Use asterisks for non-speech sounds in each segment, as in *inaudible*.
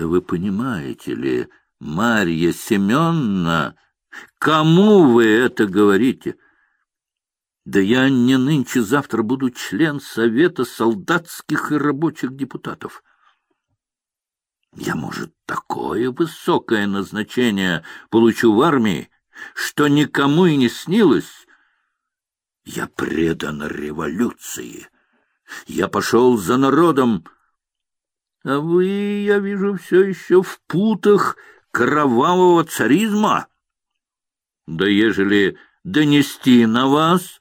Да вы понимаете ли, Марья Семеновна, кому вы это говорите? Да я не нынче-завтра буду член Совета солдатских и рабочих депутатов. Я, может, такое высокое назначение получу в армии, что никому и не снилось. Я предан революции. Я пошел за народом, а вы, я вижу, все еще в путах кровавого царизма. Да ежели донести на вас,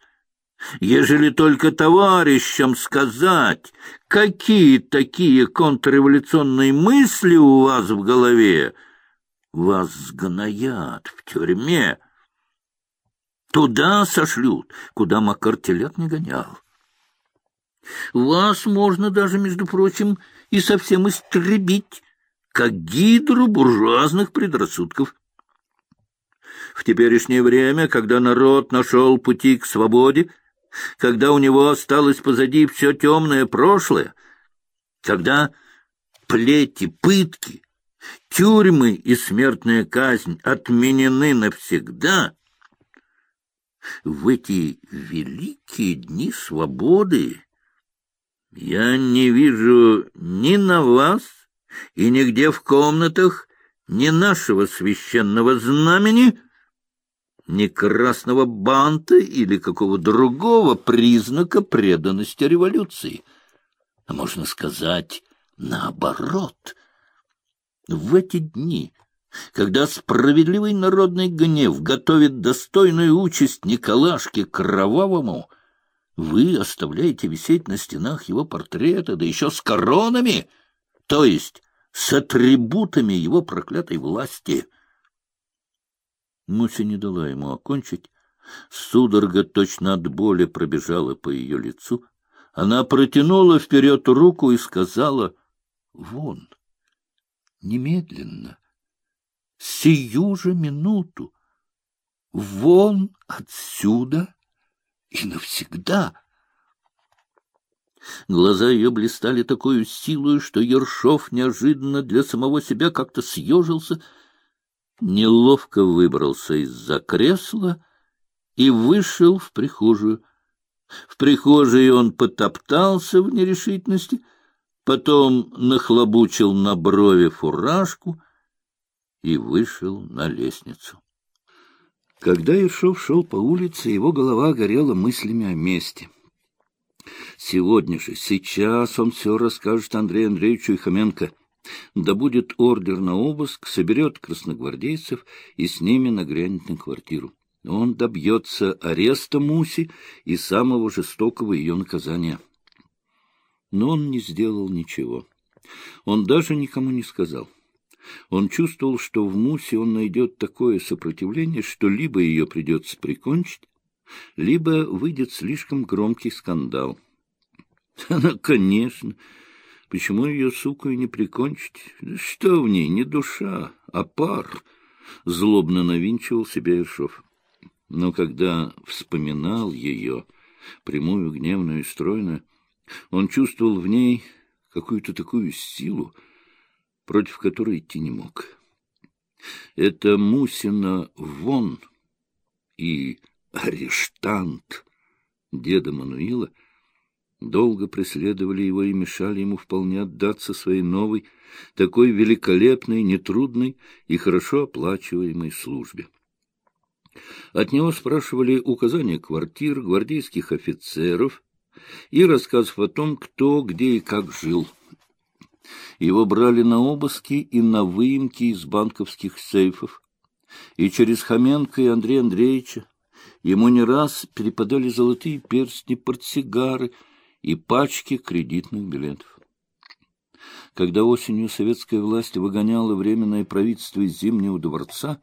ежели только товарищам сказать, какие такие контрреволюционные мысли у вас в голове, вас сгноят в тюрьме. Туда сошлют, куда Макар телят не гонял. Вас можно даже, между прочим, и совсем истребить, как гидру буржуазных предрассудков. В теперешнее время, когда народ нашел пути к свободе, когда у него осталось позади все темное прошлое, когда плети, пытки, тюрьмы и смертная казнь отменены навсегда, в эти великие дни свободы я не вижу ни на вас и нигде в комнатах ни нашего священного знамени, ни красного банта или какого другого признака преданности революции. А можно сказать, наоборот. В эти дни, когда справедливый народный гнев готовит достойную участь Николашке Кровавому, вы оставляете висеть на стенах его портрета, да еще с коронами, то есть с атрибутами его проклятой власти. Муся не дала ему окончить. Судорога точно от боли пробежала по ее лицу. Она протянула вперед руку и сказала «Вон, немедленно, сию же минуту, вон отсюда» и навсегда. Глаза ее блистали такой силой, что Ершов неожиданно для самого себя как-то съежился, неловко выбрался из-за кресла и вышел в прихожую. В прихожей он потоптался в нерешительности, потом нахлобучил на брови фуражку и вышел на лестницу. Когда Ершов шел по улице, его голова горела мыслями о мести. Сегодня же, сейчас он все расскажет Андрею Андреевичу и Хоменко. Да будет ордер на обыск, соберет красногвардейцев и с ними нагрянет на квартиру. Он добьется ареста Муси и самого жестокого ее наказания. Но он не сделал ничего. Он даже никому не сказал. Он чувствовал, что в Мусе он найдет такое сопротивление, что либо ее придется прикончить, либо выйдет слишком громкий скандал. *laughs* Она, конечно, почему ее, суку, и не прикончить? Что в ней, не душа, а пар? Злобно навинчивал себя Ершов. Но когда вспоминал ее, прямую, гневную и стройную, он чувствовал в ней какую-то такую силу, против которой идти не мог. Это Мусина вон и арештант деда Мануила долго преследовали его и мешали ему вполне отдаться своей новой, такой великолепной, нетрудной и хорошо оплачиваемой службе. От него спрашивали указания квартир, гвардейских офицеров и рассказов о том, кто, где и как жил. Его брали на обыски и на выемки из банковских сейфов. И через Хоменко и Андрея Андреевича ему не раз перепадали золотые перстни, портсигары и пачки кредитных билетов. Когда осенью советская власть выгоняла временное правительство из Зимнего дворца,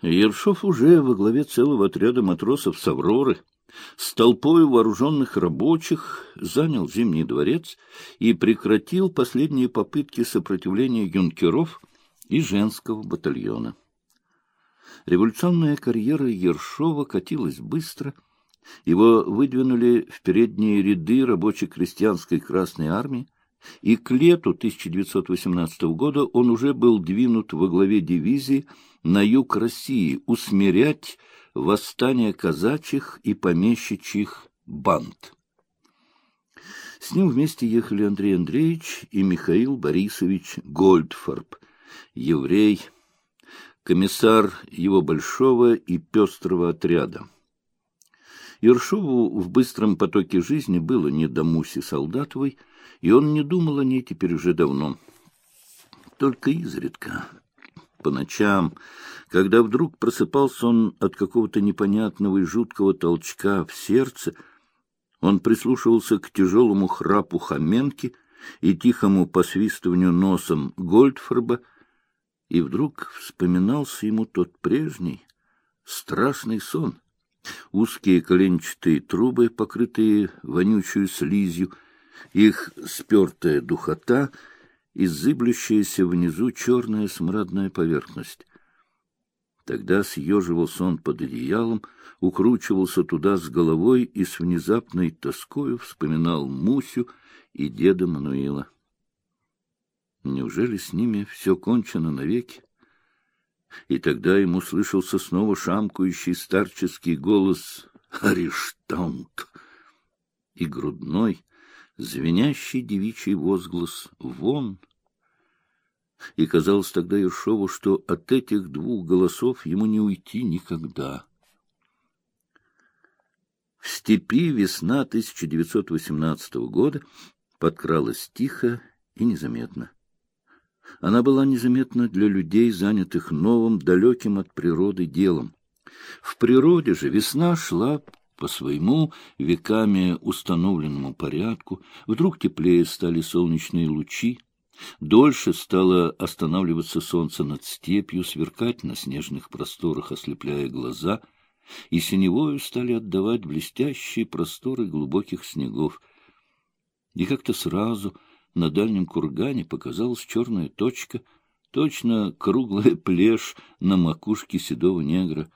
Ершов уже во главе целого отряда матросов с «Авроры» с толпой вооруженных рабочих занял Зимний дворец и прекратил последние попытки сопротивления юнкеров и женского батальона. Революционная карьера Ершова катилась быстро. Его выдвинули в передние ряды рабоче-крестьянской Красной Армии, и к лету 1918 года он уже был двинут во главе дивизии на юг России усмирять восстание казачьих и помещичьих банд. С ним вместе ехали Андрей Андреевич и Михаил Борисович Гольдфорб, еврей, комиссар его большого и пестрого отряда. Ершову в быстром потоке жизни было не до Муси Солдатовой, и он не думал о ней теперь уже давно. Только изредка, по ночам, когда вдруг просыпался он от какого-то непонятного и жуткого толчка в сердце, он прислушивался к тяжелому храпу Хоменки и тихому посвистыванию носом Гольдфорба, и вдруг вспоминался ему тот прежний страшный сон. Узкие коленчатые трубы, покрытые вонючую слизью, их спертая духота и зыблющаяся внизу черная смрадная поверхность. Тогда съеживался он под одеялом, укручивался туда с головой и с внезапной тоскою вспоминал Мусю и деда Мануила. Неужели с ними все кончено навеки? И тогда ему слышался снова шамкающий старческий голос «Арештант!» и грудной, звенящий девичий возглас «Вон!» И казалось тогда Ершову, что от этих двух голосов ему не уйти никогда. В степи весна 1918 года подкралась тихо и незаметно. Она была незаметна для людей, занятых новым, далеким от природы делом. В природе же весна шла по своему веками установленному порядку, вдруг теплее стали солнечные лучи, дольше стало останавливаться солнце над степью, сверкать на снежных просторах, ослепляя глаза, и синевою стали отдавать блестящие просторы глубоких снегов. И как-то сразу на дальнем кургане показалась черная точка, точно круглая плешь на макушке седого негра.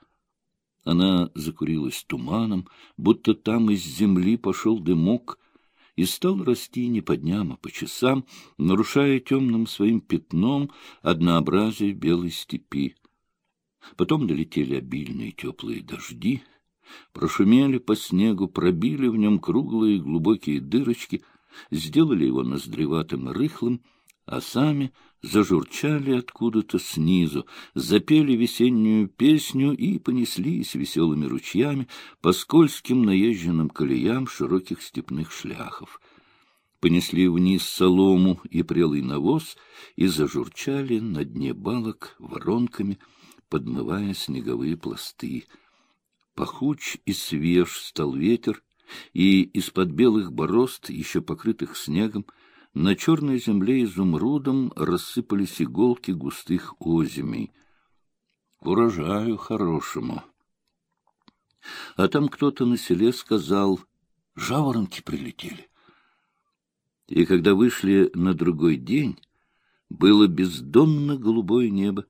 Она закурилась туманом, будто там из земли пошел дымок, и стал расти не по дням, а по часам, нарушая темным своим пятном однообразие белой степи. Потом долетели обильные теплые дожди, прошумели по снегу, пробили в нем круглые глубокие дырочки — сделали его ноздреватым и рыхлым, а сами зажурчали откуда-то снизу, запели весеннюю песню и понеслись веселыми ручьями по скользким наезженным колеям широких степных шляхов. Понесли вниз солому и прелый навоз и зажурчали на дне балок воронками, подмывая снеговые пласты. Пахуч и свеж стал ветер, и из-под белых борозд, еще покрытых снегом, на черной земле изумрудом рассыпались иголки густых озимей. Урожаю хорошему. А там кто-то на селе сказал, жаворонки прилетели. И когда вышли на другой день, было бездонно голубое небо,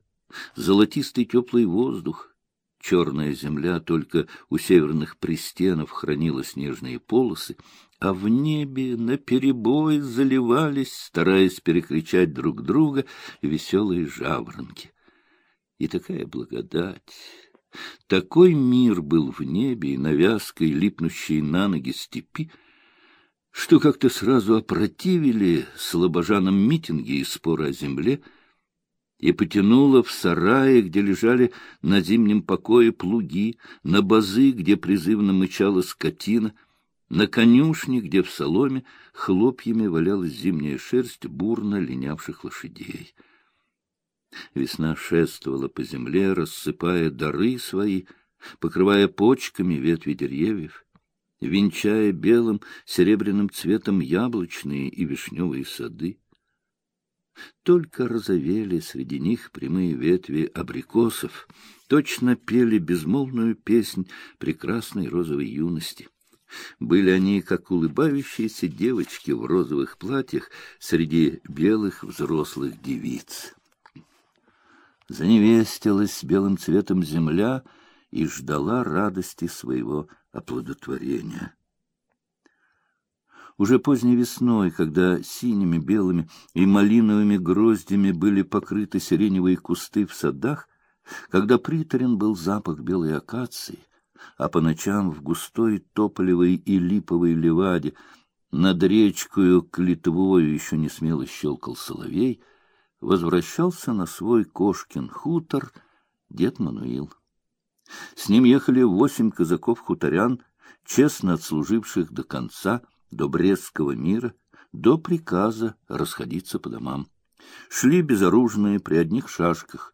золотистый теплый воздух, Черная земля только у северных пристенов хранила снежные полосы, а в небе наперебой заливались, стараясь перекричать друг друга, веселые жаворонки. И такая благодать! Такой мир был в небе и на вязкой, липнущей на ноги степи, что как-то сразу опротивили слабожанам митинги и споры о земле — и потянуло в сарае, где лежали на зимнем покое плуги, на базы, где призывно мычала скотина, на конюшне, где в соломе хлопьями валялась зимняя шерсть бурно линявших лошадей. Весна шествовала по земле, рассыпая дары свои, покрывая почками ветви деревьев, венчая белым серебряным цветом яблочные и вишневые сады. Только розовели среди них прямые ветви абрикосов, точно пели безмолвную песнь прекрасной розовой юности. Были они, как улыбающиеся девочки в розовых платьях среди белых взрослых девиц. Заневестилась белым цветом земля и ждала радости своего оплодотворения. Уже поздней весной, когда синими, белыми и малиновыми гроздями были покрыты сиреневые кусты в садах, когда приторен был запах белой акации, а по ночам в густой тополевой и липовой леваде над речкою к еще не смело щелкал соловей, возвращался на свой кошкин хутор дед Мануил. С ним ехали восемь казаков-хуторян, честно отслуживших до конца, до Брестского мира, до приказа расходиться по домам. Шли безоружные при одних шашках.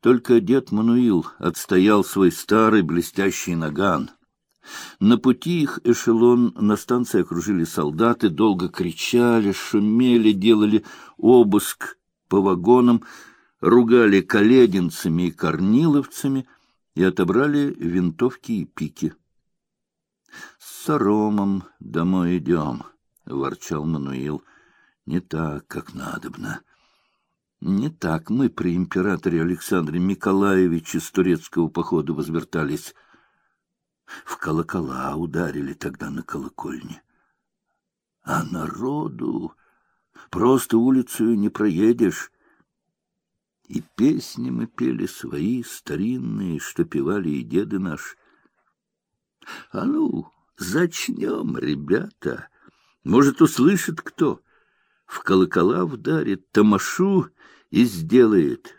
Только дед Мануил отстоял свой старый блестящий наган. На пути их эшелон на станции окружили солдаты, долго кричали, шумели, делали обыск по вагонам, ругали колединцами и корниловцами и отобрали винтовки и пики. — С Соромом домой идем, — ворчал Мануил. — Не так, как надобно. Не так мы при императоре Александре Николаевиче с турецкого похода возвертались. В колокола ударили тогда на колокольне. А народу просто улицу не проедешь. И песни мы пели свои, старинные, что певали и деды наши. А ну, зачнем, ребята. Может, услышит кто. В колокола вдарит, тамашу и сделает.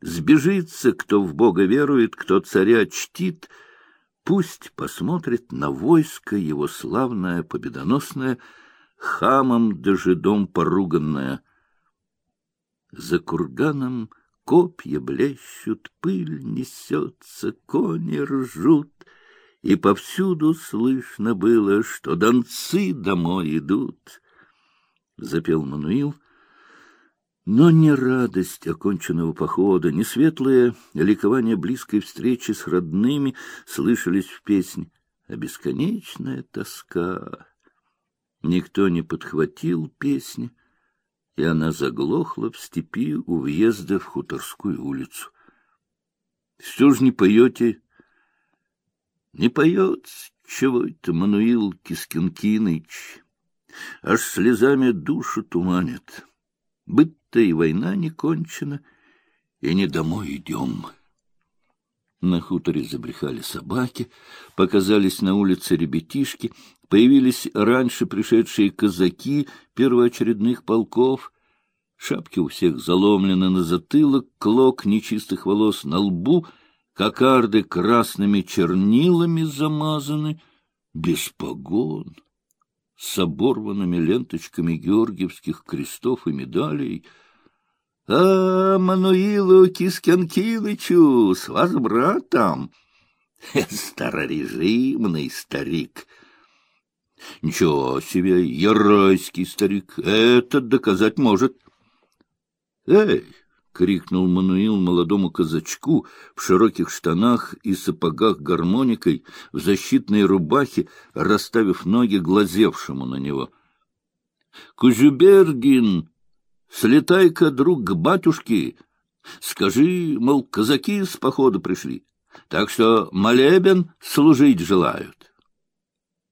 Сбежится, кто в Бога верует, кто царя чтит. Пусть посмотрит на войско его славное, победоносное, хамом да жидом поруганное. За курганом копья блещут, пыль несется, кони ржут — и повсюду слышно было, что донцы домой идут. Запел Мануил, но не радость оконченного похода, не светлое ликование близкой встречи с родными слышались в песне, а бесконечная тоска. Никто не подхватил песни, и она заглохла в степи у въезда в Хуторскую улицу. — Все ж не поете не поет чего это Мануил Кискинкиныч, аж слезами душу туманит. Быть-то и война не кончена, и не домой идем. На хуторе забрехали собаки, показались на улице ребятишки, появились раньше пришедшие казаки первоочередных полков. Шапки у всех заломлены на затылок, клок нечистых волос на лбу — кокарды красными чернилами замазаны, без погон, с оборванными ленточками георгиевских крестов и медалей. А Мануилу Кискенкилычу с вас братом, *laughs* старорежимный старик. Ничего себе, яройский старик, это доказать может. Эй! — крикнул Мануил молодому казачку в широких штанах и сапогах гармоникой, в защитной рубахе, расставив ноги глазевшему на него. — Кузюбергин, слетай-ка, друг, к батюшке, скажи, мол, казаки с похода пришли, так что молебен служить желают.